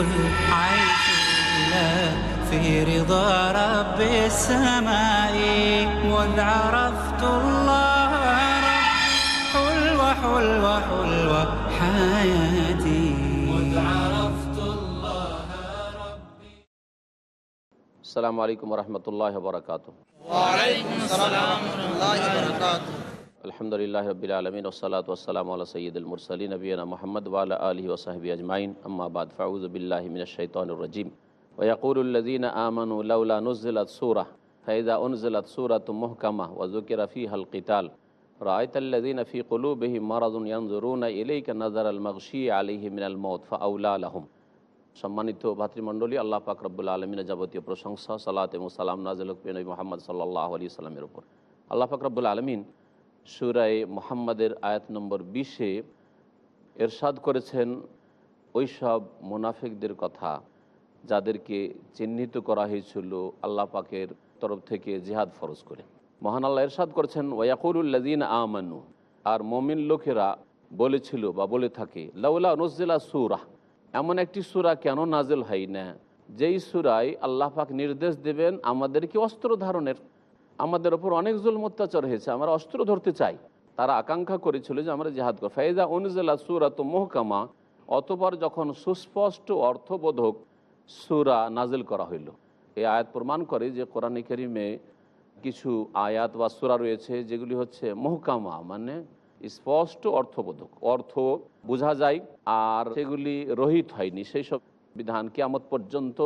العيش إلا في رضا رب السماء مذ عرفت الله ربي حلوة حلوة حلوة حياتي. مذ عرفت الله السلام عليكم ورحمة الله وبركاته. وعليكم السلام ورحمة الله وبركاته. আলহামদুলিল্লাহ রবিল আলমিন ওসালাত ওসালাম আল্লাহ সঈদুল মুরসলী নবীনা মোহাম্মদ ওয়ালা আলী ওসাহবী আজমাইন আম্মাবাদ ফাউজবিল্লাহমিনশৈতরজিম ওয়াকুরুল্লজিন আমন উল্লা নজলত সুরা ফৈজা উনজলত সুরত মহকামা ওয়াজুক রফি হলকিতাল রায়তল্লজিন ফি কলুবহি মরাজুনজরুন ইলেইক নজর আলমগশি আলিহি মিনাল মৌত ফাউলা আলহম সম্মানিত ভাতৃমণ্ডলী আল্লাহ পাক রব্বুল আলমিনের যাবতীয় প্রশংসা সালাত এবং সালাম নাজলক পেন মোহাম্মদ সাল্লাহ আলী সাল্লামের উপর আল্লাহ পাক রব্বুল আলমিন সুরায় মোহাম্মদের আয়াত নম্বর বিশে এরশাদ করেছেন, ওই সব মুনাফিকদের কথা যাদেরকে চিহ্নিত করা হয়েছিল আল্লাহ পাকের তরফ থেকে জিহাদ ফরজ করে। মহান আল্লাহ এরশাদ করেছেন ওয়াকুরুল্লাদিন আমানু। আর মমিন লোকেরা বলেছিল বা বলে থাকে, লাউলা নজিলা সুরাহ এমন একটি সুরা কেন নাজেল হয় না? যেই সুরায় আল্লাহ পাক নির্দেশ দেবেন, আমাদেরকে অস্ত্র ধারণের আমাদের ওপর অনেক জুল অত্যাচার হয়েছে, আমরা অস্ত্র ধরতে চাই। তারা আকাঙ্ক্ষা করেছিল যে আমরা জেহাদ করি ফাইজা অনুজলা সুরাত মোহকামা, অতপর যখন সুস্পষ্ট অর্থবোধক সুরা নাজিল করা হইল, এই আয়াত প্রমাণ করে যে কোরআন করিমে কিছু আয়াত বা সুরা রয়েছে, যেগুলি হচ্ছে মহকামা মানে স্পষ্ট অর্থবোধক। অর্থ বোঝা যায় আর সেগুলি রহিত হয়নি। সেই সব বিধান কেয়ামত পর্যন্ত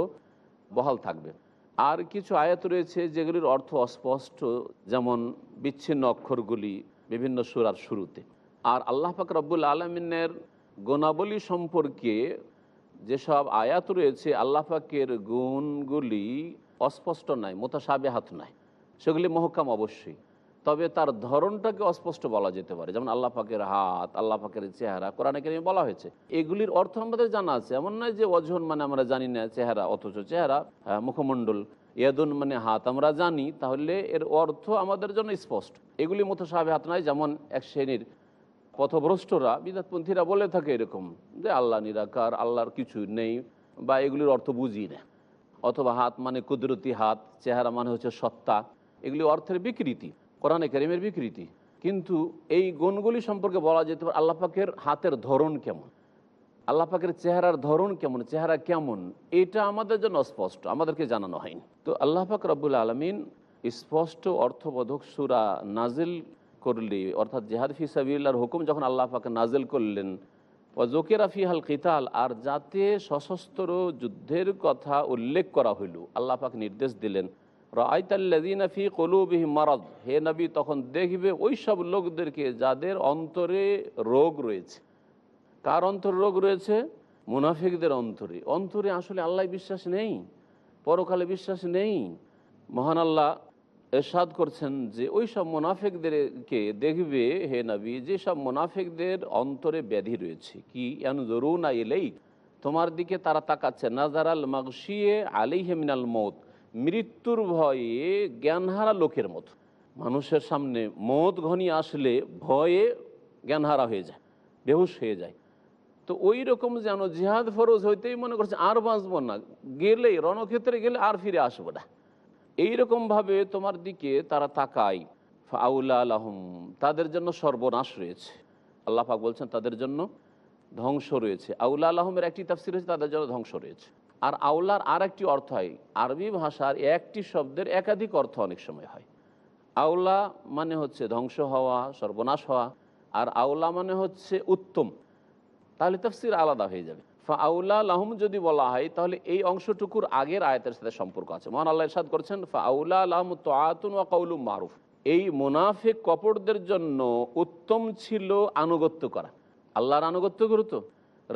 বহাল থাকবে। আর কিছু আয়াত রয়েছে যেগুলির অর্থ অস্পষ্ট, যেমন বিচ্ছিন্ন অক্ষরগুলি বিভিন্ন সুরার শুরুতে। আর আল্লাহ পাক রব্বুল আলমিনের গুণাবলী সম্পর্কে যেসব আয়াত রয়েছে, আল্লাহ পাকের গুণগুলি অস্পষ্ট নয় মোতাসাবে হাত নয়। সেগুলি মহকাম অবশ্যই। তবে তার ধরনটাকে অস্পষ্ট বলা যেতে পারে। যেমন আল্লাহ পাকের হাত, আল্লাহ পাকের চেহারা, কোরআনে কেরিমে বলা হয়েছে। এগুলির অর্থ আমাদের জানা আছে। এমন নয় যে অজন মানে আমরা জানি না চেহারা, অথচ চেহারা মুখমণ্ডল। ইয়াদুন মানে হাত আমরা জানি, তাহলে এর অর্থ আমাদের জন্য স্পষ্ট। এগুলি মতো সাহাবে হাত নয়, যেমন এক শ্রেণির পথভ্রষ্টরা বিদাতপন্থীরা বলে থাকে এরকম, যে আল্লাহ নিরাকার, আল্লাহর কিছু নেই, বা এগুলির অর্থ বুঝি না। অথবা হাত মানে কুদরতি হাত, চেহারা মানে হচ্ছে সত্তা। এগুলি অর্থের বিকৃতি। কোরআনে করিমের বিকৃতি। কিন্তু এই গুণগুলি সম্পর্কে বলা যেতে পারে আল্লাহ পাকের হাতের ধরন কেমন? আল্লাহ পাকের চেহারার ধরন কেমন? চেহারা কেমন? এটা আমাদের জন্য স্পষ্ট আমাদেরকে জানানো হয়নি। তো আল্লাহ পাক রব্বুল আলমিন স্পষ্ট অর্থবোধক সুরা নাজিল করলে, অর্থাৎ জেহাদ ফিসাবিল্লার হুকুম যখন আল্লাহ পাক নাজিল করলেন জোকেরা ফিহাল কিতাল, আর যাতে সশস্ত্র যুদ্ধের কথা উল্লেখ করা হইল, আল্লাহ পাক নির্দেশ দিলেন রায়তাল্লাদিনা ফি কলুবিহি মারদ। হে নবী, তখন দেখবে ওই সব লোকদেরকে যাদের অন্তরে রোগ রয়েছে। কার অন্তর রোগ রয়েছে? মুনাফিকদের অন্তরে। অন্তরে আসলে আল্লাহ বিশ্বাস নেই, পরকালে বিশ্বাস নেই। মহান আল্লাহ এরশাদ করছেন যে ওই সব মুনাফিকদেরকে দেখবে, হে নবী, যে সব মুনাফিকদের অন্তরে ব্যাধি রয়েছে। কি? না এলেই তোমার দিকে তারা তাকাচ্ছে। নাজারাল মাগশিয়ে আলিহে মিনাল মত। মৃত্যুর ভয়ে জ্ঞানহারা লোকের মতো। মানুষের সামনে মদ ঘনিয়ে আসলে ভয়ে জ্ঞানহারা হয়ে যায়, বেহুশ হয়ে যায়। তো ওই রকম যেন জিহাদ ফরজ হইতেই মনে করছে, আর বাঁচবো না। গেলে রণক্ষেত্রে গেলে আর ফিরে আসব না। এইরকমভাবে তোমার দিকে তারা তাকায়। আউলা আলহম তাদের জন্য সর্বনাশ রয়েছে। আল্লাহ পাক বলছেন, তাদের জন্য ধ্বংস রয়েছে। আউলা আলহমের একটি তাফসির হয়েছে তাদের জন্য ধ্বংস রয়েছে। আর আউলার আর একটি অর্থ হয়, আরবি ভাষার একটি শব্দের একাধিক অর্থ অনেক সময় হয়। আউলা মানে হচ্ছে ধ্বংস হওয়া, সর্বনাশ হওয়া, আর আউলা মানে হচ্ছে উত্তম। তাহলে তফসির আলাদা হয়ে যাবে। ফা আউলা লাহম যদি বলা হয়, তাহলে এই অংশটুকুর আগের আয়তের সাথে সম্পর্ক আছে। মহান আল্লাহ ইরশাদ করছেন, ফা আউলা লাহম তো আতুন ওয়া কাউলুম মারুফ। এই মোনাফেক কপটদের জন্য উত্তম ছিল আনুগত্য করা। আল্লাহর আনুগত্য করতো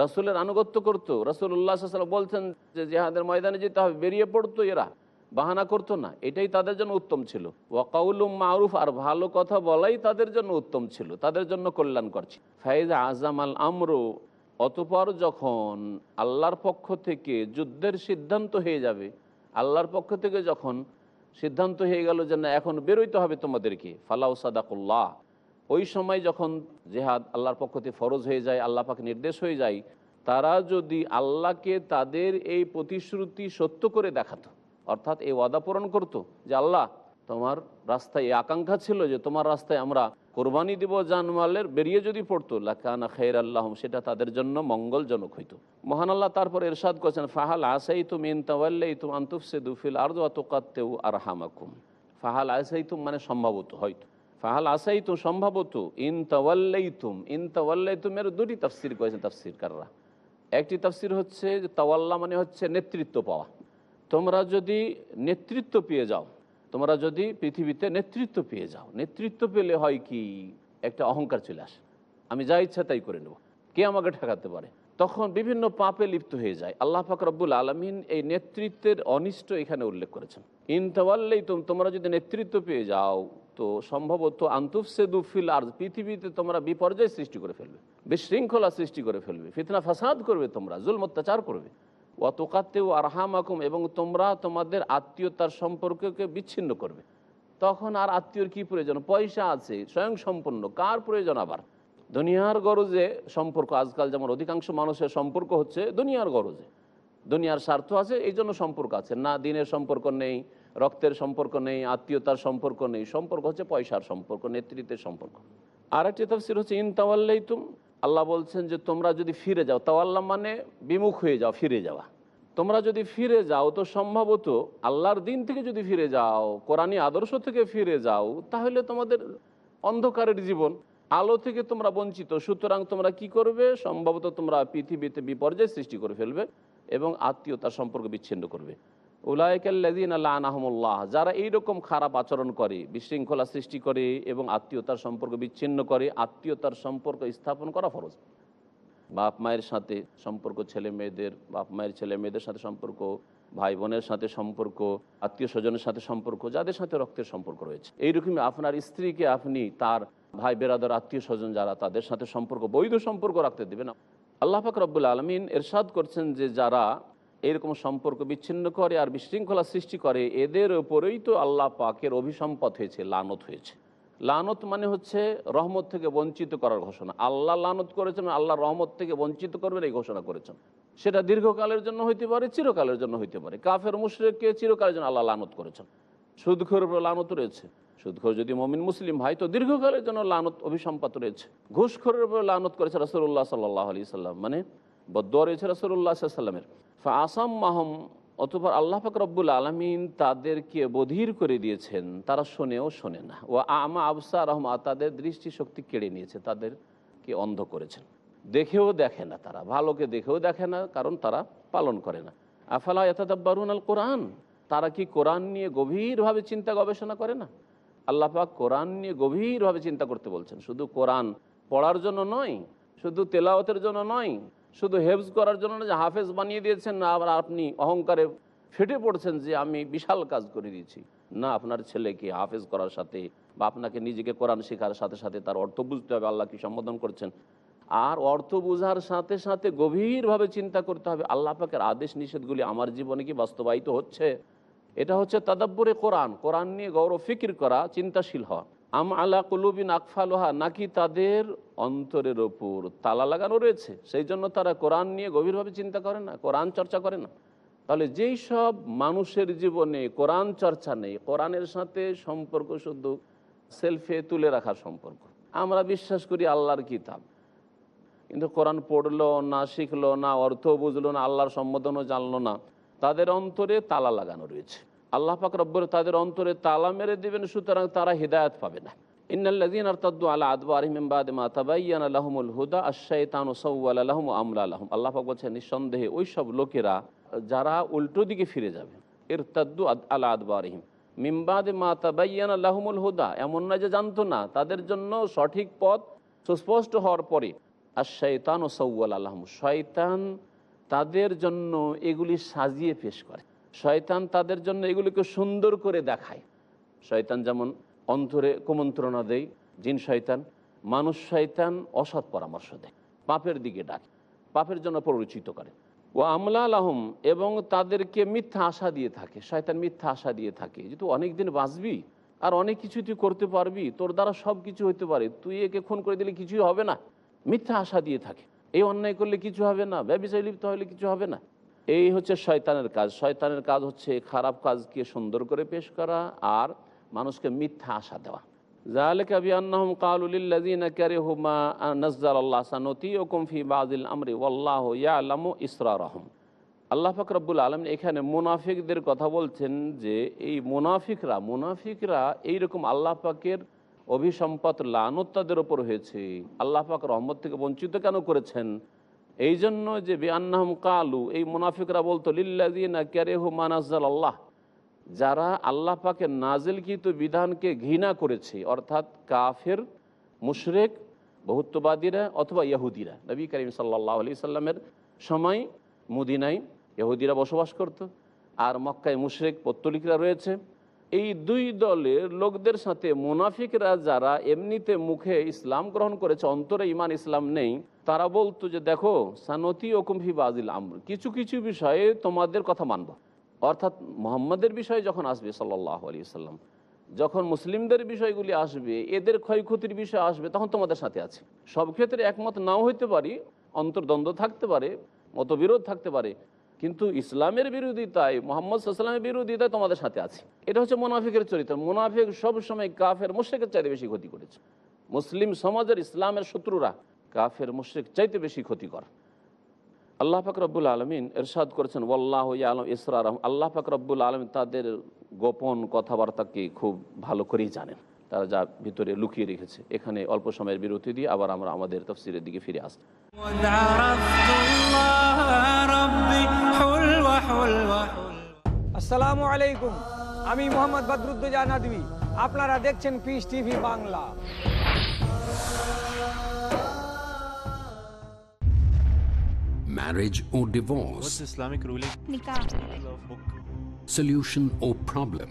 রাসুলের আনুগত্য করতো। রাসুল্লাহ সাল্লাম বলছেন যে জেহাদের ময়দানে যেতে হবে, বেরিয়ে পড়তো এরা, বাহানা করতো না। এটাই তাদের জন্য উত্তম ছিল। ওয়াকাউলুম মারুফ, আর ভালো কথা বলাই তাদের জন্য উত্তম ছিল। তাদের জন্য কল্যাণ করছে ফাইজ আজম আল আমরু, অতপর যখন আল্লাহর পক্ষ থেকে যুদ্ধের সিদ্ধান্ত হয়ে যাবে, আল্লাহর পক্ষ থেকে যখন সিদ্ধান্ত হয়ে গেল যে না, এখন বেরোইতে হবে তোমাদেরকে, ফালাউ সাদাকুল্লাহ। ওই সময় যখন জেহাদ আল্লাহর পক্ষ থেকে ফরজ হয়ে যায়, আল্লাহ পাকে নির্দেশ হয়ে যায়, তারা যদি আল্লাহকে তাদের এই প্রতিশ্রুতি সত্য করে দেখাতো, অর্থাৎ এই ওয়াদা পূরণ করতো যে, আল্লাহ, তোমার রাস্তায় এই আকাঙ্ক্ষা ছিল যে, তোমার রাস্তায় আমরা কোরবানি দিব জানমালের, বেরিয়ে যদি পড়তো, লাকানা খের আল্লাহম সেটা তাদের জন্য মঙ্গলজনক হইত। মহান আল্লাহ তারপর এরশাদ করছেন, ফাহাল আসাই তুম ইন তাওয়াল্লাই তুম আন্তুফ সে দুফিল আর্দ আতকাত্তেউ আর হামাকুম ফাহাল আসাই তুম মানে সম্ভবত, হয়তো। ফাহাল আসাই তো সম্ভবত, ইন তাওয়াল্লাই তুম ইন তাওয়াল্লাই তুমের দুটি তাফসির করেছেন তাফসির কাররা একটি তাফসির হচ্ছে যে তাওয়াল্লা মানে হচ্ছে নেতৃত্ব পাওয়া। তোমরা যদি নেতৃত্ব পেয়ে যাও, তোমরা যদি পৃথিবীতে নেতৃত্ব পেয়ে যাও, নেতৃত্ব পেলে হয় কি? একটা অহংকার চলে আসে। আমি যা ইচ্ছা তাই করে নেব। কে আমাকে ঠেকাতে পারে? তখন বিভিন্ন পাপে লিপ্ত হয়ে যায়। আল্লাহ পাক রব্বুল আলমিন এই নেতৃত্বের অনিষ্ট এখানে উল্লেখ করেছেন। ইনতাওয়াল্লেই তুম তোমরা যদি নেতৃত্ব পেয়ে যাও তো সম্ভবত আন্তঃসেদুফিল আর পৃথিবীতে তোমরা বিপর্যয় সৃষ্টি করে ফেলবে, বিশৃঙ্খলা সৃষ্টি করে ফেলবে, ফিতনা ফাসাদ করবে তোমরা জুল অত্যাচার করবে। অতকাতেও আরহামাকুম, এবং তোমরা তোমাদের আত্মীয়তার সম্পর্ককে বিচ্ছিন্ন করবে। তখন আর আত্মীয়র কি প্রয়োজন? পয়সা আছে স্বয়ং সম্পন্ন কার প্রয়োজন আবার? দুনিয়ার গরজে সম্পর্ক, আজকাল যেমন অধিকাংশ মানুষের সম্পর্ক হচ্ছে দুনিয়ার গরজে। দুনিয়ার স্বার্থ আছে এই জন্য সম্পর্ক আছে, না দিনের সম্পর্ক নেই রক্তের সম্পর্ক নেই, আত্মীয়তার সম্পর্ক নেই, সম্পর্ক হচ্ছে পয়সার সম্পর্ক, নেতৃত্বের সম্পর্ক। আর একটি তফসির হচ্ছে, ইন তাওয়াল্লাই তুম আল্লাহ বলছেন যে, তোমরা যদি ফিরে যাও তাওয়াল্লাহ মানে বিমুখ হয়ে যাও, ফিরে যাওয়া। তোমরা যদি ফিরে যাও, তো সম্ভবত আল্লাহর দিন থেকে যদি ফিরে যাও কোরআনী আদর্শ থেকে ফিরে যাও, তাহলে তোমাদের অন্ধকারের জীবন, আলো থেকে তোমরা বঞ্চিত। সুতরাং তোমরা কি করবে? সম্ভবত তোমরা পৃথিবীতে বিপর্যয় সৃষ্টি করে ফেলবে এবং আত্মীয়তার সম্পর্ক বিচ্ছিন্ন করবে। উলায়কাল্লাদিন যারা এইরকম খারাপ আচরণ করে, বিশৃঙ্খলা সৃষ্টি করে এবং আত্মীয়তার সম্পর্ক বিচ্ছিন্ন করে, আত্মীয়তার সম্পর্ক স্থাপন করা ফরজ। বাপ মায়ের সাথে সম্পর্ক, ছেলে মেয়েদের, বাপ মায়ের, ছেলে মেয়েদের সাথে সম্পর্ক, ভাই বোনের সাথে সম্পর্ক, আত্মীয় স্বজনের সাথে সম্পর্ক, যাদের সাথে রক্তের সম্পর্ক রয়েছে। এইরকমই আপনার স্ত্রীকে আপনি তার ভাই, বেরাদার, আত্মীয় স্বজন যারা, তাদের সাথে সম্পর্ক, বৈধ সম্পর্ক রাখতে দেবে না। আল্লাহ পাক রব্বুল আলমিন এরশাদ করছেন যে যারা এরকম সম্পর্ক বিচ্ছিন্ন করে আর বিশৃঙ্খলা সৃষ্টি করে, এদের ওপরেই তো আল্লাহ পাকের অভিসম্পদ হয়েছে, লানত হয়েছে। লানত মানে হচ্ছে রহমত থেকে বঞ্চিত করার ঘোষণা। আল্লাহ লানত করেছেন, আল্লাহ রহমত থেকে বঞ্চিত করবেন এই ঘোষণা করেছেন। সেটা দীর্ঘকালের জন্য হইতে পারে, চিরকালের জন্য হইতে পারে। কাফের, মুশরেককে চিরকালের জন্য আল্লাহ লানত করেছেন। সুদখোর উপর লানত রয়েছে। সুদখোর যদি মমিন, মুসলিম ভাই তো দীর্ঘকালের জন্য লানত অভিসম্পাত রয়েছে। ঘুষখোরের উপর লানত করেছে রসুল্লাহ সাল্লাহ আলি সাল্লাম। মানে বদ রয়েছে রসুল্লাহ সাল্লামের আসাম মাহম অতপর আল্লাহ পাক রব্বুল আলমিন তাদেরকে বধির করে দিয়েছেন। তারা শোনেও শোনে না। ও আমা আবসা রহমা তাদের দৃষ্টিশক্তি কেড়ে নিয়েছে, তাদেরকে অন্ধ করেছেন। দেখেও দেখে না তারা, ভালোকে দেখেও দেখে না, কারণ তারা পালন করে না। আফালা এতাদাব্বারুন আল কোরআন তারা কি কোরআন নিয়ে গভীরভাবে চিন্তা গবেষণা করে না? আল্লাহ পাক কোরআন নিয়ে গভীরভাবে চিন্তা করতে বলছেন। শুধু কোরআন পড়ার জন্য নয়, শুধু তেলাওতের জন্য নয় শুধু হেফজ করার জন্য যে হাফেজ বানিয়ে দিয়েছেন না, আবার আপনি অহংকারে ফেটে পড়ছেন যে আমি বিশাল কাজ করে দিয়েছি। না, আপনার ছেলেকে হাফেজ করার সাথে বা আপনাকে নিজেকে কোরআন শেখার সাথে সাথে তার অর্থ বুঝতে হবে, আল্লাহ কি সম্বোধন করছেন। আর অর্থ বোঝার সাথে সাথে গভীরভাবে চিন্তা করতে হবে, আল্লাহ পাকের আদেশ নিষেধগুলি আমার জীবনে কি বাস্তবায়িত হচ্ছে? এটা হচ্ছে তাদাব্বরে কোরআন। কোরআন নিয়ে গৌরব, ফিকির করা, চিন্তাশীল হওয়া। আম আলা কুলুবিন আকফালোহা, নাকি তাদের অন্তরের ওপর তালা লাগানো রয়েছে? সেই জন্য তারা কোরআন নিয়ে গভীরভাবে চিন্তা করে না, কোরআন চর্চা করে না। তাহলে যেই সব মানুষের জীবনে কোরআন চর্চা নেই, কোরআনের সাথে সম্পর্ক শুধু সেলফে তুলে রাখার সম্পর্ক। আমরা বিশ্বাস করি আল্লাহর কিতাব। কিন্তু কোরআন পড়ল না, শিখলো না অর্থ বুঝলো না, আল্লাহর সম্বোধনও জানলো না, তাদের অন্তরে তালা লাগানো রয়েছে। আল্লাহ পাক রব্বর তাদের অন্তরে তালা মেরে দেবেন, সুতরাং তারা হৃদায়ত পাবে না। আলা হুদা আমলা বলছেন, নিঃসন্দেহে ওই সব লোকেরা যারা উল্টো দিকে ফিরে যাবে, ইরতাদ্দু আদ- আলা হুদা, এমন যে জানতো না, তাদের জন্য সঠিক পথ সুস্পষ্ট হওয়ার পরে আর ও সৌয়াল আলহাম শয়তান তাদের জন্য এগুলি সাজিয়ে পেশ করে। শয়তান তাদের জন্য এগুলিকে সুন্দর করে দেখায়। শয়তান যেমন অন্তরে কুমন্ত্রণা দেয়, জিন শয়তান মানুষ শয়তান অসৎ পরামর্শ দেয়, পাপের দিকে ডাকে, পাপের জন্য পরিচিত করে। ও আমলা আলহম এবং তাদেরকে মিথ্যা আশা দিয়ে থাকে, শয়তান মিথ্যা আশা দিয়ে থাকে যে তুই অনেক দিন বাঁচবি আর অনেক কিছু তুই করতে পারবি, তোর দ্বারা সব কিছু হতে পারে, তুই একে খুন করে দিলে কিছুই হবে না। মিথ্যা আশা দিয়ে থাকে, এই অন্যায় করলে কিছু হবে না ব্যবসায় লিপ্ত হলে কিছু হবে না। এই হচ্ছে শয়তানের কাজ। শয়তানের কাজ হচ্ছে খারাপ কাজকে সুন্দর করে পেশ করা আর মানুষকে মিথ্যা আশা দেওয়া। আল্লাহ পাক রব্বুল এখানে মুনাফিকদের কথা বলছেন যে এই মুনাফিকরা মুনাফিকরা এইরকম আল্লাহ পাকের অভিসম্পদ লানত তাদের ওপর হয়েছে। আল্লাহ পাক রহমত থেকে বঞ্চিত কেন করেছেন? এই জন্য যে বেআনাহম কালু, এই মুনাফিকরা বলতো লিল্লাদিনা ক্যারেহু মানাজ্জাল আল্লাহ যারা আল্লাহ পাকের নাজিলকৃত বিধানকে ঘৃণা করেছে, অর্থাৎ কাফের, মুশরেক, বহুত্ববাদীরা অথবা ইহুদিরা নবী করিম সাল্লাহ আলি সাল্লামের সময় মুদিনায় ইহুদিরা বসবাস করত, আর মক্কায় মুশরেক, পত্তলিকরা রয়েছে। এই দুই দলের লোকদের সাথে মুনাফিকরা যারা এমনিতে মুখে ইসলাম গ্রহণ করেছে, অন্তরে ইমান ইসলাম নেই, তারা বলতো যে, দেখো, সানতি ওকুমফি বাজিল আমর, কিছু কিছু বিষয়ে তোমাদের কথা মানব। অর্থাৎ মোহাম্মদের বিষয় যখন আসবে সাল্লাহ আলী সাল্লাম যখন মুসলিমদের বিষয়গুলি আসবে, এদের ক্ষয়ক্ষতির বিষয় আসবে, তখন তোমাদের সাথে আছে। সব ক্ষেত্রে একমত নাও হইতে পারি, অন্তর্দ্বন্দ্ব থাকতে পারে, মতবিরোধ থাকতে পারে কিন্তু ইসলামের বিরোধিতায়, মোহাম্মদ সাল্লামের বিরোধিতায় তোমাদের সাথে আছে। এটা হচ্ছে মুনাফিকের চরিত্র। মুনাফিক সবসময় কাফের, মুশ্রিকের চাইতে বেশি ক্ষতি করেছে। মুসলিম সমাজের ইসলামের শত্রুরা কাফের, মুশ্রিক চাইতে বেশি ক্ষতি ক্ষতিকর আল্লাহ পাক রব্বুল আলমিন এরশাদ করেছেন ওল্লাহ আলম ইসরার আল্লাহ পাক রব্বুল আলমিন তাদের গোপন কথাবার্তাকে খুব ভালো করেই জানেন। তারা যা ভিতরে লুকিয়ে রেখেছে এখানে অল্প সময়ের বিরতি দিয়ে আবার আমরা আমাদের তফসিলের দিকে ফিরে আস আসসালামু আলাইকুম। আমি মোহাম্মদ বদরুদ্দোজা নাদবি আপনারা দেখছেন peace TV Bangla. Marriage or divorce? What's Islamic ruling? Nikah. Solution or problem?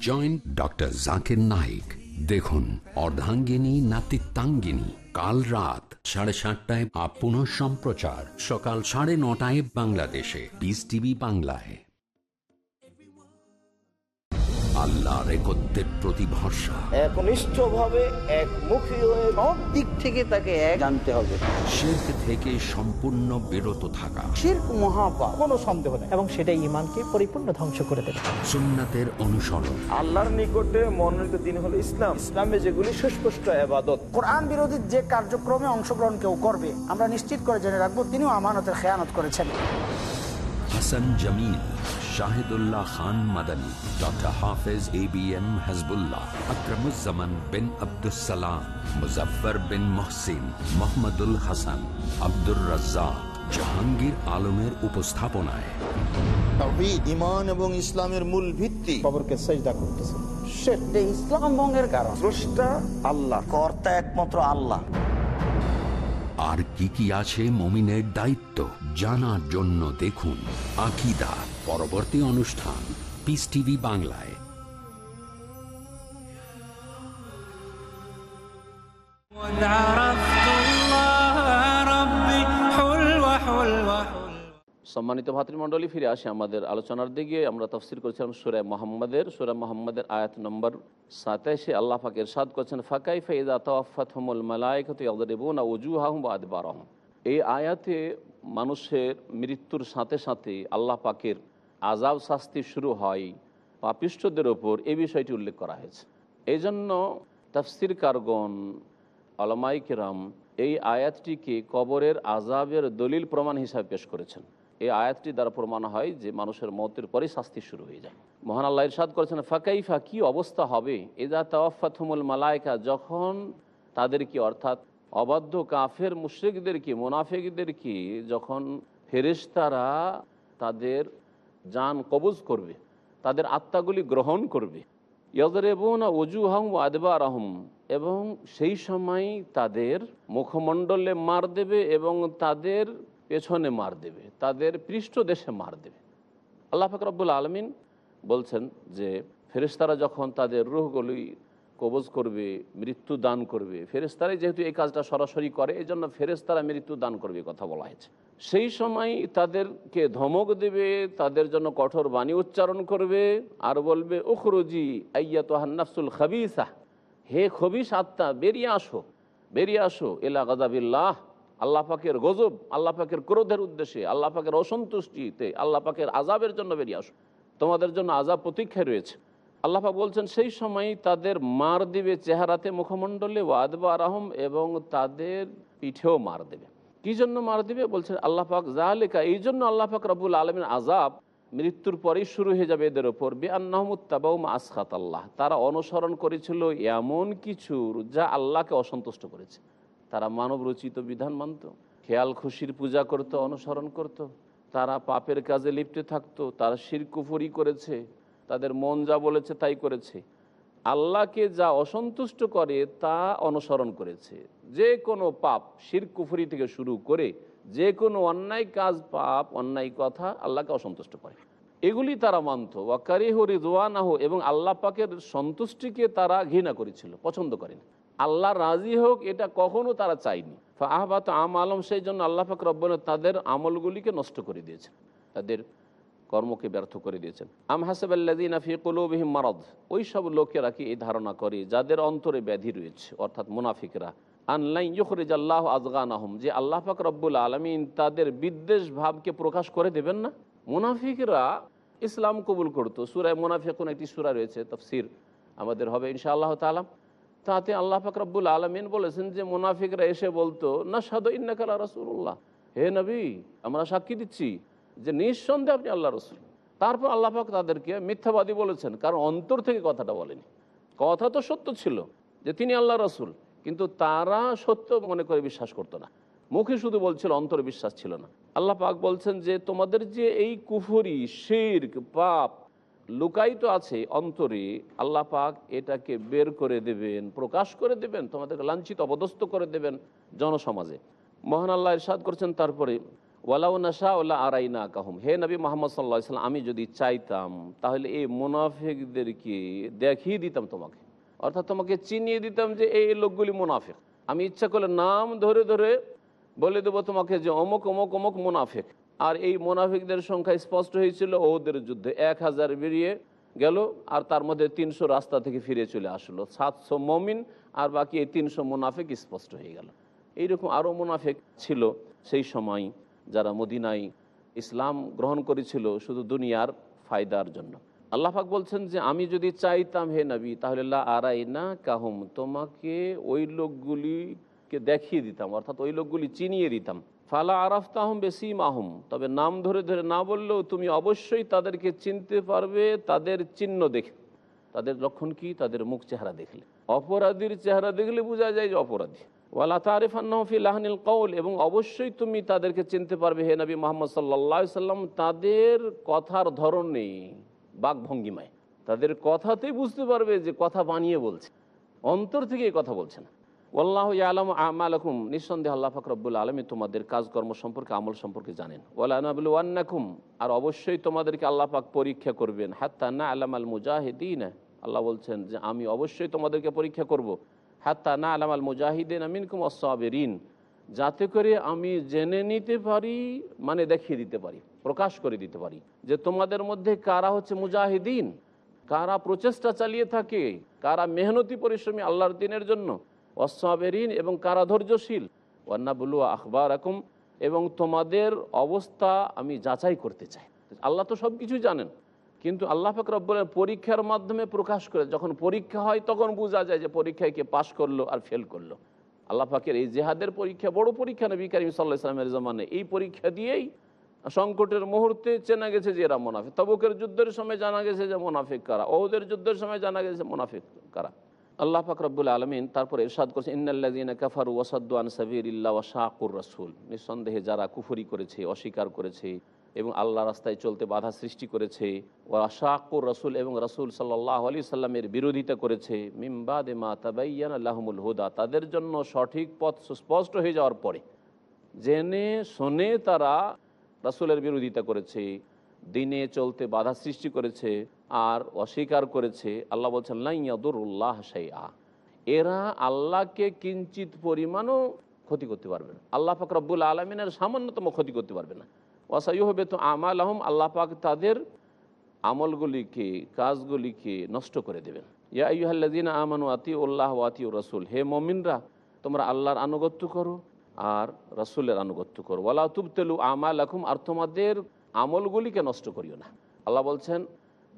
Joint doctor Zakir Naik দেখুন, অর্ধাঙ্গিনী, নাতিত্বাঙ্গিনী, কাল রাত সাড়ে সাতটায় আপন সম্প্রচার, সকাল সাড়ে নটায় বাংলাদেশে। পিস টিভি বাংলায়। আল্লাহর একত্রের প্রতি ভরসা একনিষ্ঠভাবে একমুখী হয়ে সব দিক থেকে তাকে এক জানতে হবে। থেকে সম্পূর্ণ বিরত থাকা। শির্ক মহাপাপ কোনো সন্দেহ নেই। এবং সেটা ইমানকে পরিপূর্ণ ধ্বংস করে দেবে। সুন্নাতের অনুসরণ। আল্লাহর নিকটে মনোনীত দিন হলো ইসলাম। ইসলামে যেগুলি সুস্পষ্ট আবাদত কোরআন বিরোধী যে কার্যক্রমে অংশগ্রহণ কেউ করবে আমরা নিশ্চিত করে জেনে রাখব তিনিও আমানতের খেয়ানত করেছেন। Hasan Jamil. Shahidullah Khan Madani doctor Hafez A B M Hizbullah Akramuzzaman bin Abdussalam Muzaffar bin Mohsin Mohammadul Hasan Abdur Razzaq Jahangir আলমের উপস্থাপনায়। ইমান এবং ইসলামের মূল ভিত্তি। খবরকে সেজদা করতেছে। ইসলাম ভঙ্গের কারণ। স্রষ্টা আল্লাহ কর্তা একমাত্র আল্লাহ। আর কি কি আছে মমিনের দায়িত্ব জানার জন্য দেখুন আকিদা। পরবর্তী অনুষ্ঠান পিস টিভি বাংলায়। সম্মানিত ভাতৃমণ্ডলী, ফিরে আসে আমাদের আলোচনার দিকে। আমরা তফসির করেছিলাম সুরে মোহাম্মদের। সুরে মোহাম্মদের আয়াত নম্বর সাতাইশে আল্লাহ ফাকের সাদ করছেন ফাকাই ফেদা তওয়াফাত হমুল না উজু আহম বা আদবার এই আয়াতে মানুষের মৃত্যুর সাথে সাথে আল্লাহ পাকের আজাব শাস্তি শুরু হয় পাপিষ্ঠদের ওপর এই বিষয়টি উল্লেখ করা হয়েছে। এই জন্য তাফসির কারগন আলমাই কিরাম এই আয়াতটিকে কবরের আজাবের দলিল প্রমাণ হিসাবে পেশ করেছেন। এই আয়াতটি দ্বারা প্রমাণ হয় যে মানুষের মতের পরে শাস্তি শুরু হয়ে যায়। মহান আল্লাহ ইরশাদ করেছেন, ফাকাইফা, কি অবস্থা হবে? এদা তাওয়াফাথুমুল মালায়কা, যখন তাদেরকে অর্থাৎ অবাধ্য কাফের মুশ্রিকদেরকে, মোনাফেকদেরকে, যখন ফেরেশতারা তাদের যান কবজ করবে, তাদের আত্মাগুলি গ্রহণ করবে। ইয়দরেবনা অজু ও আদবার আহম এবং সেই সময় তাদের মুখমণ্ডলে মার দেবে এবং তাদের পেছনে মার দেবে, তাদের পৃষ্ঠ দেশে মার দেবে। আল্লাহ ফাকরাবুল আলমিন বলছেন যে, ফেরেশতারা যখন তাদের রুহগুলি কবজ করবে, মৃত্যু দান করবে। ফেরেস্তারাই যেহেতু এই কাজটা সরাসরি করে এই জন্য ফেরেস্তারা মৃত্যু দান করবে কথা বলা হয়েছে। সেই সময় তাদেরকে ধমক দেবে, তাদের জন্য কঠোর বাণী উচ্চারণ করবে আর বলবে, উখরুজি আইয়া তো হান্নাফসুল খাবিসা। হে খবিস আত্মা, বেরিয়ে আসো বেরিয়ে আসো এলা গদাবিল্লাহ আল্লাহ পাকের গজব, আল্লাহ পাকের ক্রোধের উদ্দেশ্যে, আল্লাহ পাকের অসন্তুষ্টিতে, আল্লাহ পাকের আজাবের জন্য বেরিয়ে আসো। তোমাদের জন্য আজাব প্রতীক্ষায় রয়েছে। আল্লাহ বলছেন, সেই সময় তাদের মার দিবে চেহারাতে মুখমণ্ডলে ওয়াদবা আরহম এবং তাদের পিঠেও মার দেবে। কি জন্য মার দিবে? বলছেন, আল্লাহ পাক জাহালিকা এই জন্য আল্লাহ পাক রবুল আলমের আজাব মৃত্যুর পরেই শুরু হয়ে যাবে এদের ওপর বে আন্নাহমুত্তাবাউম আসখাত আল্লাহ। তারা অনুসরণ করেছিল এমন কিছুর যা আল্লাহকে অসন্তুষ্ট করেছে। তারা মানব রচিত বিধান মানত, খেয়াল খুশির পূজা করত, অনুসরণ করত। তারা পাপের কাজে লিপ্তে থাকতো, তারা শিরকুফুরি করেছে। তাদের মন যা বলেছে তাই করেছে। আল্লাহকে যা অসন্তুষ্ট করে তা অনুসরণ করেছে। যে কোনো পাপ শিরকুফুরি থেকে শুরু করে যে কোনো অন্যায় কাজ, পাপ, অন্যায় কথা আল্লাহকে অসন্তুষ্ট করে। এগুলি তারা মানত। ওয়াকারি দোয়ানাহ এবং আল্লাহ পাকের সন্তুষ্টিকে তারা ঘৃণা করেছিল, পছন্দ করেনি। আল্লাহ রাজি হোক, এটা কখনো তারা চায়নি। আহবাত আম আলম সেই জন্য আল্লাহ পাক রব্বান তাদের আমলগুলিকে নষ্ট করে দিয়েছেন। তাদের কর্মকে ব্যর্থ করে দিয়েছেন। আম হাসাবাল্লাদিন ফি কুলুবিহিম মারদ। ওই সব লোকেরা কি এই ধারণা করে, যাদের অন্তরে ব্যাধি রয়েছে, অর্থাৎ মুনাফিকরা? আনলাইন ইয়খরিজ আল্লাহ আজগান আহম যে আল্লাহ পাক রব্বুল আলমিন তাদের বিদ্বেষ ভাবকে প্রকাশ করে দেবেন না? মুনাফিকরা ইসলাম কবুল করতো। সুরায় মুনাফিকুন একটি সুরা রয়েছে, তফসির আমাদের হবে ইনশা আল্লাহ তালাম তাতে আল্লাহ পাক রব্বুল আলমিন বলেছেন যে মুনাফিকরা এসে বলতো না সাদ ইন্নাকালা রসুল্লাহ হে নবী, আমরা সাক্ষী দিচ্ছি। যে নিঃসন্দেহে আপনি আল্লাহ রসুল। তারপর আল্লাহ পাক তাদেরকে মিথ্যাবাদী বলেছেন, কারণ অন্তর থেকে কথাটা বলেনি। কথা তো সত্য ছিল যে তিনি আল্লাহ রসুল, কিন্তু তারা সত্য মনে করে বিশ্বাস করতো না। মুখে শুধু বলছিল, অন্তর বিশ্বাস ছিল না। আল্লাহ পাক বলছেন যে, তোমাদের যে এই কুফরি, শির্ক, পাপ লুকায়িত আছে অন্তরে, আল্লাহ পাক এটাকে বের করে দেবেন, প্রকাশ করে দেবেন, তোমাদেরকে লাঞ্ছিত অবদস্ত করে দেবেন জনসমাজে। মহান আল্লাহ ইরশাদ করছেন, তারপরে ওয়ালাউ নাশা ওলা আরাই না কাহুম হে নবী মোহাম্মদ সাল্লাহ ইসলাম আমি যদি চাইতাম, তাহলে এই মুনাফিকদেরকে দেখিয়ে দিতাম তোমাকে। অর্থাৎ তোমাকে চিনিয়ে দিতাম যে এই লোকগুলি মুনাফিক। আমি ইচ্ছা করলে নাম ধরে ধরে বলে দেবো তোমাকে যে অমুক অমুক অমুক মুনাফিক। আর এই মোনাফিকদের সংখ্যা স্পষ্ট হয়েছিল, ওদের যুদ্ধে এক হাজার বেরিয়ে গেল, আর তার মধ্যে তিনশো রাস্তা থেকে ফিরে চলে আসলো। সাতশো মমিন, আর বাকি এই তিনশো মুনাফিক স্পষ্ট হয়ে গেল। এইরকম আরও মুনাফিক ছিল সেই সময়। যারা মদিনায় ইসলাম গ্রহণ করেছিল শুধু দুনিয়ার ফায়দার জন্য। আল্লাহাক বলছেন যে, আমি যদি চাইতাম হে নবী, তাহলে আরাই না কাহুম তোমাকে ওই লোকগুলিকে দেখিয়ে দিতাম, অর্থাৎ ওই লোকগুলি চিনিয়ে দিতাম। ফালা আরাফতাহম বেশি মাহুম তবে নাম ধরে ধরে না বললেও তুমি অবশ্যই তাদেরকে চিনতে পারবে, তাদের চিহ্ন দেখে। তাদের লক্ষণ কি? তাদের মুখ চেহারা দেখলে। অপরাধীর চেহারা দেখলে বোঝা যায় যে অপরাধী। ওয়ালা তারিফ তারিফান্নফি লাহানিল কৌল এবং অবশ্যই তুমি তাদেরকে চিনতে পারবে হে নবী মোহাম্মদ সাল্লা সাল্লাম, তাদের কথার ধরনে বাকভঙ্গিমায় তাদের কথাতেই বুঝতে পারবে যে কথা বানিয়ে বলছে, অন্তর থেকে এই কথা বলছে না। ওল্লাহ আলম আমালকুম, নিঃসন্দেহ আল্লাহ ফাকরবুল আলমী তোমাদের কাজকর্ম সম্পর্কে, আমল সম্পর্কে জানেন। ওয়ান্নাকুম আর অবশ্যই তোমাদেরকে আল্লাহ পাক পরীক্ষা করবেন। হাত্তা না আলাম আল মুজাহিদিন, আল্লাহ বলছেন যে আমি অবশ্যই তোমাদেরকে পরীক্ষা করব। হাত্তা না আলাম আল মুজাহিদিন আমিনকুম অসাবেরিন যাতে করে আমি জেনে নিতে পারি মানে দেখিয়ে দিতে পারি, প্রকাশ করে দিতে পারি যে তোমাদের মধ্যে কারা হচ্ছে মুজাহিদিন, কারা প্রচেষ্টা চালিয়ে থাকে, কারা মেহনতি পরিশ্রমী আল্লাহর দিনের জন্য অসাবেরিন এবং কারা ধৈর্যশীল। ওয়ান্নাবুলু আখবর রকম এবং তোমাদের অবস্থা আমি যাচাই করতে চাই। আল্লাহ তো সব কিছুই জানেন। কিন্তু আল্লাহ পাক রব্বুলের পরীক্ষার মাধ্যমে প্রকাশ করে, যখন পরীক্ষা হয় তখন বোঝা যায় যে পরীক্ষায় কে পাশ করল আর ফেল করল। আল্লাহ পাকের এই জেহাদের পরীক্ষা বড় পরীক্ষা নবী করিম সাল্লাহ ইসলামের জমানে এই পরীক্ষা দিয়েই সংকটের মুহূর্তে চেনা গেছে যে এরা মোনাফিক। তবুকের যুদ্ধের সময় জানা গেছে যে মোনাফিক কারা? ওদের যুদ্ধের সময় জানা গেছে মোনাফিক কারা? আল্লাহ পাক রব্বুল আলমিন তারপর এরশাদ করছে ইন্নাল্লাদিন কাফারু ওয়াসাদ্দু আন সাবির ইল্লা ওয়াশাকুর রাসুল। নিঃসন্দেহে যারা কুফরি করেছে, অস্বীকার করেছে এবং আল্লাহ রাস্তায় চলতে বাধা সৃষ্টি করেছে। ও আশাকুর রসুল এবং রসুল সাল্লাহ আলি সাল্লামের বিরোধিতা করেছে। মিমবাদে মা তাবাইয়ান আল্লাহমুল হুদা, তাদের জন্য সঠিক পথ সুস্পষ্ট হয়ে যাওয়ার পরে জেনে শোনে তারা রাসুলের বিরোধিতা করেছে। দিনে চলতে বাধা সৃষ্টি করেছে আর অস্বীকার করেছে। আল্লাহ বলছেন লাইয়াদুরুল্লাহ সাইয়া এরা আল্লাহকে কিঞ্চিত পরিমাণও ক্ষতি করতে পারবে না। আল্লাহ পাক রব্বুল আলমিনের সামান্যতম ক্ষতি করতে পারবে না। ওয়াসাই হবে তো আমাল আহম আল্লাহ পাক তাদের আমলগুলিকে, কাজগুলিকে নষ্ট করে দেবেন। ইয়া ইহাল্লাদিন আমানু আতি উল্লাহ আতি রসুল, হে মমিনরা, তোমরা আল্লাহর আনুগত্য করো আর রসুলের আনুগত্য করো। ওয়ালা তুবতেলু আমাল আকুম আর তোমাদের আমলগুলিকে নষ্ট করিও না। আল্লাহ বলছেন,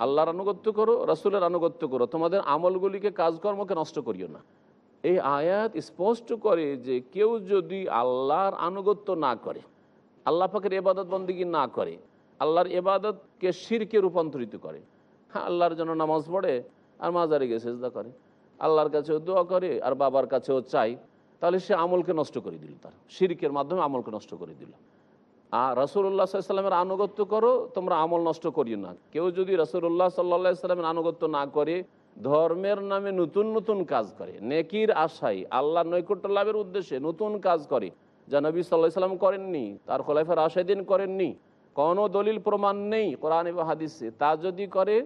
আল্লাহর আনুগত্য করো, রসুলের আনুগত্য করো, তোমাদের আমলগুলিকে, কাজকর্মকে নষ্ট করিও না। এই আয়াত স্পষ্ট করে যে কেউ যদি আল্লাহর আনুগত্য না করে আল্লাহ পাকের এবাদত বন্দিগি না করে, আল্লাহর এবাদতকে শিরকে রূপান্তরিত করে। হ্যাঁ আল্লাহর জন্য নামাজ পড়ে আর মাজারে গিয়ে করে। আল্লাহর কাছেও দোয়া করে আর বাবার কাছেও চাই। তাহলে সে আমলকে নষ্ট করে দিল তার। শিরকের মাধ্যমে আমলকে নষ্ট করে দিল। আর রসুল্লাহ সাল্লামের আনুগত্য করো, তোমরা আমল নষ্ট করিও না। কেউ যদি রসুল্লাহ সাল্লা সাল্লামের আনুগত্য না করে, ধর্মের নামে নতুন নতুন কাজ করে, নেকির আশাই আল্লাহ নৈকট্য লাভের উদ্দেশ্যে নতুন কাজ করে যা নবী সাল্লাহ সাল্লাম করেননি, তার খোলাফের আশাদিন করেননি, কোনো দলিল প্রমাণ নেই কোরআন এবং হাদিসে। তা যদি করে,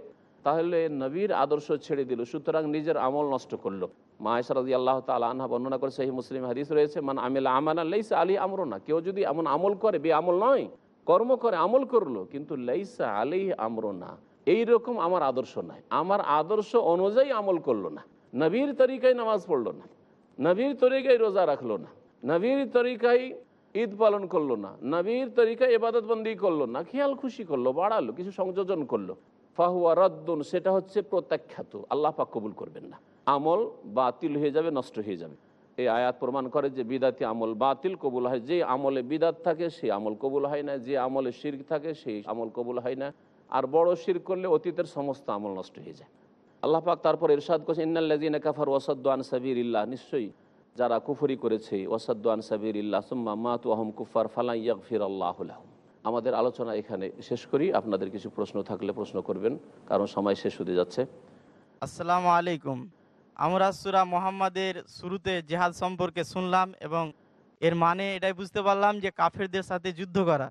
তাহলে নবীর আদর্শ ছেড়ে দিল, সুতরাং নিজের আমল নষ্ট করল। মায়েশারদি আল্লাহ তালা আনহা বর্ণনা করে সেই মুসলিম হাদিস রয়েছে, মান আমিল আমানা লাইসা আলী আমর না কেউ যদি এমন আমল করে বে আমল নয়, কর্ম করে, আমল করল, কিন্তু লেইসা আলী আমর না এইরকম আমার আদর্শ নাই। আমার আদর্শ অনুযায়ী আমল করল না। নবীর তরিকায় নামাজ পড়ল না। নবীর তরিকায় রোজা রাখল না। নবীর তরিকায় ঈদ পালন করল না, নবীর তরিকায় এবাদত বন্দি করল না, খেয়াল খুশি করল, বাড়ালো, কিছু সংযোজন করল। ফাহুয়া রদ্দুন, সেটা হচ্ছে প্রত্যাখ্যাত, আল্লাহ পাক কবুল করবেন না। আমল বাতিল হয়ে যাবে, নষ্ট হয়ে যাবে। এই আয়াত প্রমাণ করে যে বিদাতি আমল বাতিল কবুল হয়, যে আমলে বিদাত থাকে, সেই আমল কবুল হয় না, যে আমলে শির্ক থাকে, সেই আমল কবুল হয় না। আর বড় শির করলে অতীতের সমস্ত আমল নষ্ট হয়ে যায়। আল্লাহ পাক তারপর ইরশাদ করছে ইন্নাল্লাজিন কাফার ওয়াসাদ্দান সাবির ইল্লাহ নিশ্চয়ই যারা কুফরি করেছে ওয়াসাদ্দান সাবির ইল্লাহ সুম্মা মাতু আহম কুফার ফালাই ইয়াগফির আল্লাহ আমাদের আলোচনা এখানে শেষ করি। আপনাদের কিছু প্রশ্ন থাকলে প্রশ্ন করবেন, কারণ সময় শেষ হতে যাচ্ছে। আসসালামু আলাইকুম। আমরা সুরা মোহাম্মদের শুরুতে জেহাদ সম্পর্কে শুনলাম এবং এর মানে এটাই বুঝতে পারলাম যে কাফেরদের সাথে যুদ্ধ করা।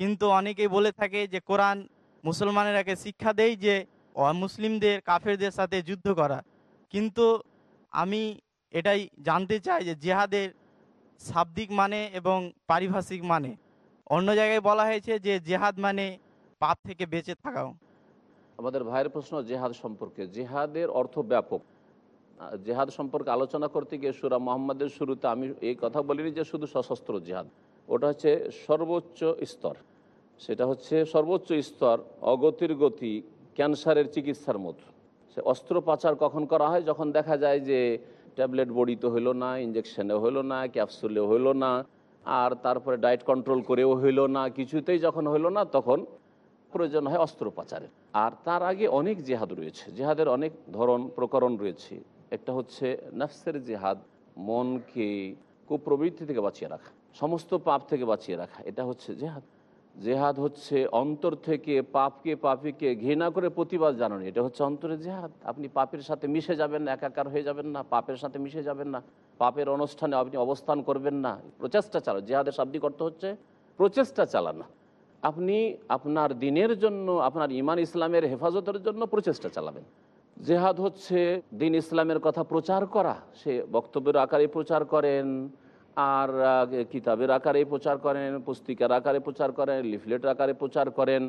কিন্তু অনেকেই বলে থাকে যে কোরআন মুসলমানেরাকে শিক্ষা দেয় যে মুসলিমদের কাফেরদের সাথে যুদ্ধ করা। কিন্তু আমি এটাই জানতে চাই যে জেহাদের শাব্দিক মানে এবং পারিভাষিক মানে। অন্য জায়গায় বলা হয়েছে যে জেহাদ মানে পাপ থেকে বেঁচে থাকাও। আমাদের ভাইয়ের প্রশ্ন, জেহাদ সম্পর্কে। জেহাদের অর্থ ব্যাপক। জেহাদ সম্পর্কে আলোচনা করতে গিয়ে সুরা মোহাম্মদের শুরুতে আমি এই কথা বলিনি যে শুধু সশস্ত্র জেহাদ। ওটা হচ্ছে সর্বোচ্চ স্তর। সেটা হচ্ছে সর্বোচ্চ স্তর অগতির গতি, ক্যান্সারের চিকিৎসার মতো। সে অস্ত্রোপচার কখন করা হয়? যখন দেখা যায় যে ট্যাবলেট বড়িতে হইল না ইঞ্জেকশনে হইল না ক্যাপসুলে হইল না, আর তারপরে ডায়েট কন্ট্রোল করেও হইল না, কিছুতেই যখন হইল না তখন প্রয়োজন হয় অস্ত্রোপচারের আর তার আগে অনেক জেহাদ রয়েছে। জেহাদের অনেক ধরন, প্রকরণ রয়েছে। একটা হচ্ছে নফসের জেহাদ, মনকে কুপ্রবৃত্তি থেকে বাঁচিয়ে রাখা, সমস্ত পাপ থেকে বাঁচিয়ে রাখা, এটা হচ্ছে জেহাদ। জেহাদ হচ্ছে অন্তর থেকে পাপকে পাপিকে ঘৃণা করে প্রতিবাদ জানানো। এটা হচ্ছে অন্তরের জেহাদ। আপনি পাপের সাথে মিশে যাবেন না, একাকার হয়ে যাবেন না, পাপের সাথে মিশে যাবেন না, পাপের অনুষ্ঠানে আপনি অবস্থান করবেন না। প্রচেষ্টা চালানো। জেহাদের শাব্দিক অর্থ হচ্ছে প্রচেষ্টা চালানো। আপনি আপনার দিনের জন্য, আপনার ইমান ইসলামের হেফাজতের জন্য প্রচেষ্টা চালাবেন। জেহাদ হচ্ছে দিন ইসলামের কথা প্রচার করা। সে বক্তব্যের আকারে প্রচার করেন। আর কিতাবের আকারে প্রচার করেন, পুস্তিকার আকারে প্রচার করেন লিফলেট আকারে প্রচার করেন,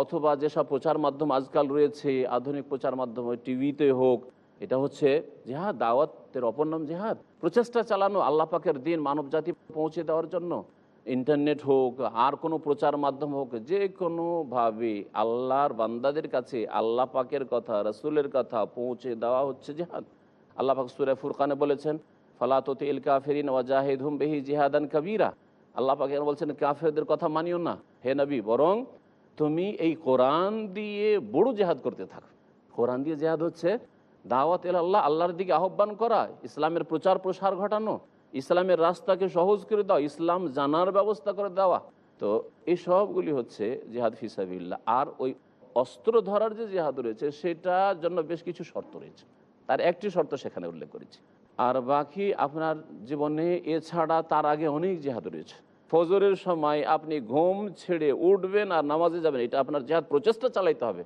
অথবা যেসব প্রচার মাধ্যম আজকাল রয়েছে, আধুনিক প্রচার মাধ্যম টিভিতে হোক, এটা হচ্ছে জেহাদ, দাওয়াতের অপর নাম জেহাদ। প্রচেষ্টা চালানো আল্লাহ পাকের দিন মানব জাতি পৌঁছে দেওয়ার জন্য। ইন্টারনেট হোক, আর কোনো প্রচার মাধ্যম হোক, যে কোনোভাবে আল্লাহর বান্দাদের কাছে আল্লাহ পাকের কথা, রসুলের কথা পৌঁছে দেওয়া হচ্ছে জেহাদ। আল্লাহ পাক সুরে ফুরকানে বলেছেন ফালাততে ইল কাফেরিন ওয়াজাহিদ হুম বেহি জিহাদান কবিরা। আল্লাহ পাক বলছেন, কাফেরদের কথা মানিও না। হে নবী, বরং তুমি এই কোরআন দিয়ে বড় জেহাদ করতে থাকো। কোরআন দিয়ে জেহাদ হচ্ছে দাওয়াত এল আল্লাহ আল্লাহর দিকে আহ্বান করা, ইসলামের প্রচার প্রসার ঘটানো, ইসলামের রাস্তাকে সহজ করে দেওয়া, ইসলাম জানার ব্যবস্থা করে দেওয়া। তো এই সবগুলি হচ্ছে জেহাদ ফিসাবিল্লা আর ওই অস্ত্র ধরার যে জেহাদ রয়েছে, সেটার জন্য বেশ কিছু শর্ত রয়েছে। তার একটি শর্ত সেখানে উল্লেখ করেছি। আর বাকি আপনার জীবনে এছাড়া তার আগে অনেক জেহাদ রয়েছে। ফজরের সময় আপনি ঘুম ছেড়ে উঠবেন আর নামাজে যাবেন, এটা আপনার জেহাদ প্রচেষ্টা চালাইতে হবে।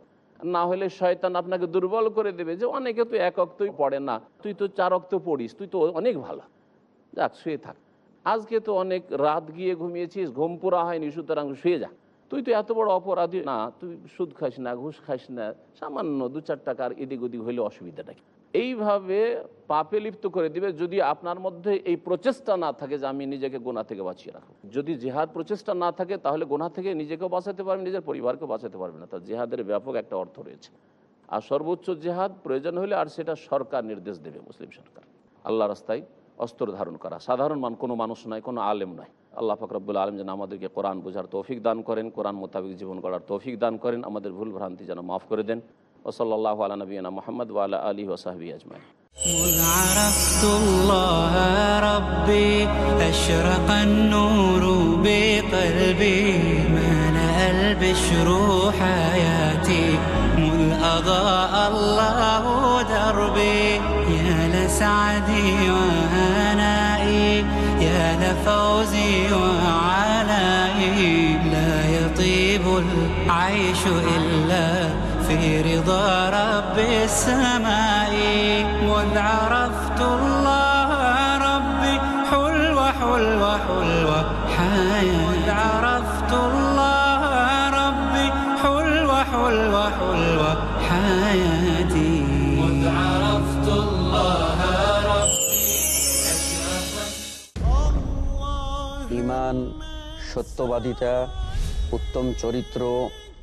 না হলে শয়তান আপনাকে দুর্বল করে দেবে যে, অনেকে তো এক অক্তই পড়ে না, তুই তো চার অক্ত পড়িস, তুই তো অনেক ভালো। যাক, শুয়ে থাক। আজকে তো অনেক রাত গিয়ে ঘুমিয়েছিস, ঘুম পুরা হয়নি, সুতরাং শুয়ে যা। তুই তো এত বড় অপরাধী না, তুই সুদ খাস না, ঘুষ খাস না, সামান্য দু চার টাকার এদিক ওদিক হইলে অসুবিধাটা কি? এইভাবে পাপে লিপ্ত করে দিবে যদি আপনার মধ্যে এই প্রচেষ্টা না থাকে যে আমি নিজেকে গোনা থেকে বাঁচিয়ে রাখব। যদি জেহাদ প্রচেষ্টা না থাকে, তাহলে গোনা থেকে নিজেকেও বাঁচাতে পারবেন নিজের পরিবারকেও বাঁচাতে পারবে না। তার জেহাদের ব্যাপক একটা অর্থ রয়েছে। আর সর্বোচ্চ জেহাদ প্রয়োজন হলে আর সেটা সরকার নির্দেশ দেবে, মুসলিম সরকার। আল্লাহ রাস্তায় অস্ত্র ধারণ করা। সাধারণ মান, কোনো মানুষ নয় কোনো আলেম নয় আল্লাহ ফকরবুল আলম যেন আমাদেরকে কোরআন বোঝার তৌফিক দান করেন, কোরআন মোতাবিক জীবন গড়ার তৌফিক দান করেন। আমাদের ভুল ভ্রান্তি যেন মাফ করে দেন। وصلى الله على نبينا محمد وعلى آله وصحبه أجمعين. مذ عرفت الله ربي أشرق النور بقلبي ملأ البشر حياتي. مذ أضاء الله دربي يا لسعدي وهنائي يا لفوزي وعلائي. لا يطيب العيش إلا رضا رب السماء مذ عرفت الله ربي حلوة حلوة حلوة حياة مذ عرفت الله ربي حلوة حلوة حلوة حياتي مذ عرفت الله ربي ইমান সত্যবাদিতা উত্তম চরিত্র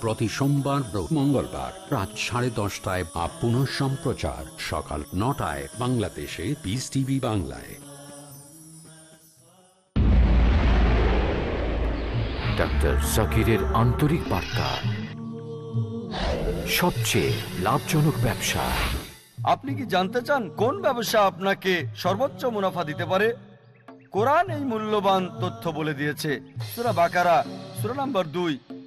প্রতি সোমবার মঙ্গলবার রাত সাড়ে দশটায় বা পুনঃ সম্প্রচার সকাল নটায় বাংলাদেশে পিস টিভি বাংলায়। ডাক্তার জাকিরের আন্তরিক বার্তা। সবচেয়ে লাভজনক ব্যবসা। আপনি কি জানতে চান কোন ব্যবসা আপনাকে সর্বোচ্চ মুনাফা দিতে পারে? কোরআন এই মূল্যবান তথ্য বলে দিয়েছে। সুরা বাকারা সুরা নাম্বার দুই।